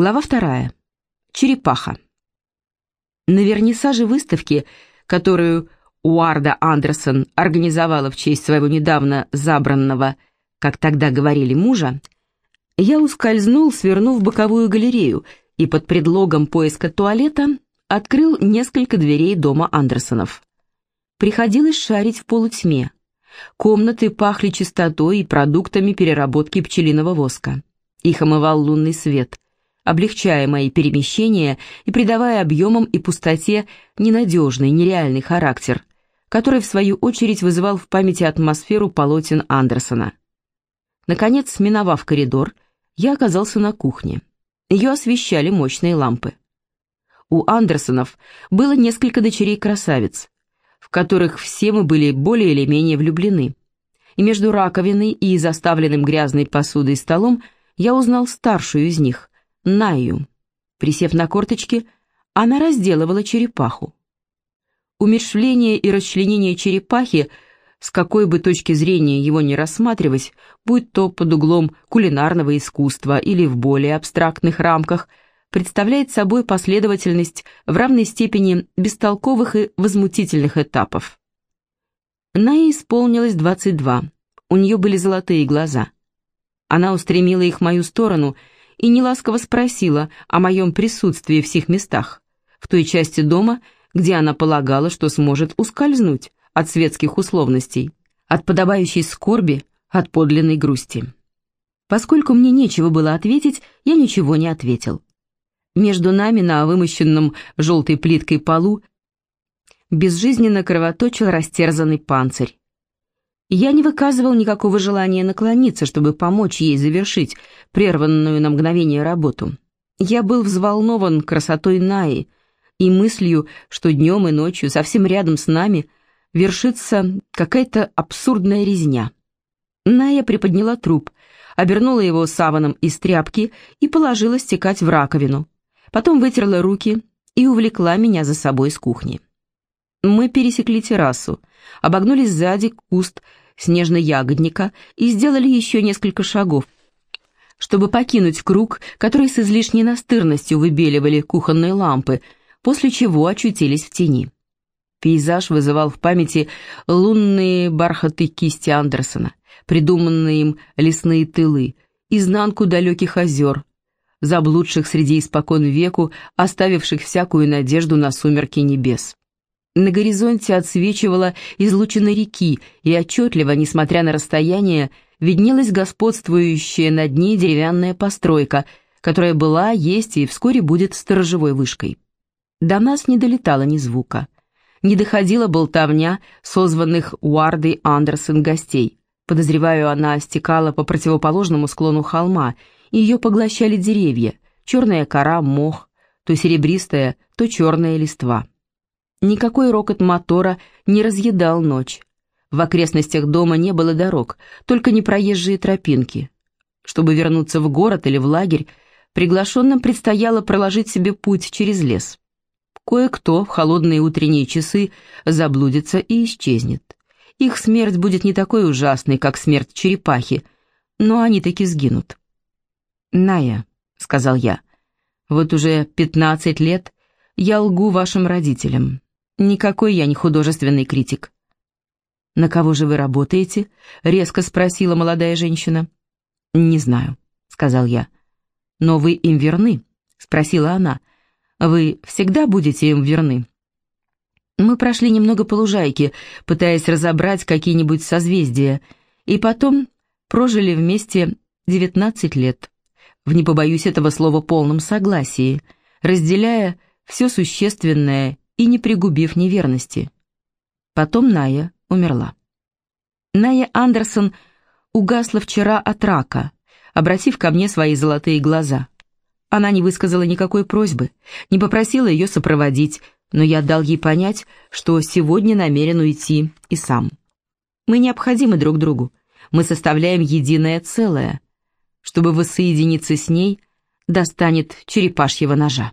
Глава вторая. Черепаха. На вернисаже выставки, которую Уарда Андерсон организовала в честь своего недавно забранного, как тогда говорили, мужа, я ускользнул, свернув в боковую галерею, и под предлогом поиска туалета открыл несколько дверей дома Андерсонов. Приходилось шарить в полутьме. Комнаты пахли чистотой и продуктами переработки пчелиного воска. Их омывал лунный свет, облегчая мои перемещения и придавая объемам и пустоте ненадежный, нереальный характер, который, в свою очередь, вызывал в памяти атмосферу полотен Андерсона. Наконец, миновав коридор, я оказался на кухне. Ее освещали мощные лампы. У Андерсонов было несколько дочерей-красавиц, в которых все мы были более или менее влюблены. И между раковиной и заставленным грязной посудой столом я узнал старшую из них, Наю. Присев на корточки, она разделывала черепаху. Умерщвление и расчленение черепахи, с какой бы точки зрения его не рассматривать, будь то под углом кулинарного искусства или в более абстрактных рамках – представляет собой последовательность в равной степени бестолковых и возмутительных этапов. Нае исполнилось 22, у нее были золотые глаза. Она устремила их в мою сторону и неласково спросила о моем присутствии в сих местах, в той части дома, где она полагала, что сможет ускользнуть от светских условностей, от подобающей скорби, от подлинной грусти. Поскольку мне нечего было ответить, я ничего не ответил. Между нами на вымощенном желтой плиткой полу безжизненно кровоточил растерзанный панцирь. Я не выказывал никакого желания наклониться, чтобы помочь ей завершить прерванную на мгновение работу. Я был взволнован красотой Наи и мыслью, что днем и ночью совсем рядом с нами вершится какая-то абсурдная резня. Ная приподняла труп, обернула его саваном из тряпки и положила стекать в раковину потом вытерла руки и увлекла меня за собой с кухни. Мы пересекли террасу, обогнули сзади куст снежно-ягодника и сделали еще несколько шагов, чтобы покинуть круг, который с излишней настырностью выбеливали кухонные лампы, после чего очутились в тени. Пейзаж вызывал в памяти лунные бархаты кисти Андерсона, придуманные им лесные тылы, изнанку далеких озер, заблудших среди испокон веку, оставивших всякую надежду на сумерки небес. На горизонте отсвечивала излучина реки, и отчетливо, несмотря на расстояние, виднелась господствующая над ней деревянная постройка, которая была, есть и вскоре будет сторожевой вышкой. До нас не долетало ни звука. Не доходила болтовня созванных Уардой Андерсон гостей. Подозреваю, она стекала по противоположному склону холма, ее поглощали деревья, черная кора, мох, то серебристая, то черная листва. Никакой рокот мотора не разъедал ночь. В окрестностях дома не было дорог, только непроезжие тропинки. Чтобы вернуться в город или в лагерь, приглашенным предстояло проложить себе путь через лес. Кое-кто в холодные утренние часы заблудится и исчезнет. Их смерть будет не такой ужасной, как смерть черепахи, но они таки сгинут. «Ная», — сказал я, — «вот уже пятнадцать лет я лгу вашим родителям. Никакой я не художественный критик». «На кого же вы работаете?» — резко спросила молодая женщина. «Не знаю», — сказал я. «Но вы им верны?» — спросила она. «Вы всегда будете им верны?» Мы прошли немного по лужайке, пытаясь разобрать какие-нибудь созвездия, и потом прожили вместе девятнадцать лет в не побоюсь этого слова полном согласии, разделяя все существенное и не пригубив неверности. Потом Ная умерла. Ная Андерсон угасла вчера от рака, обратив ко мне свои золотые глаза. Она не высказала никакой просьбы, не попросила ее сопроводить, но я дал ей понять, что сегодня намерен уйти и сам. Мы необходимы друг другу, мы составляем единое целое — чтобы воссоединиться с ней, достанет черепашьего ножа.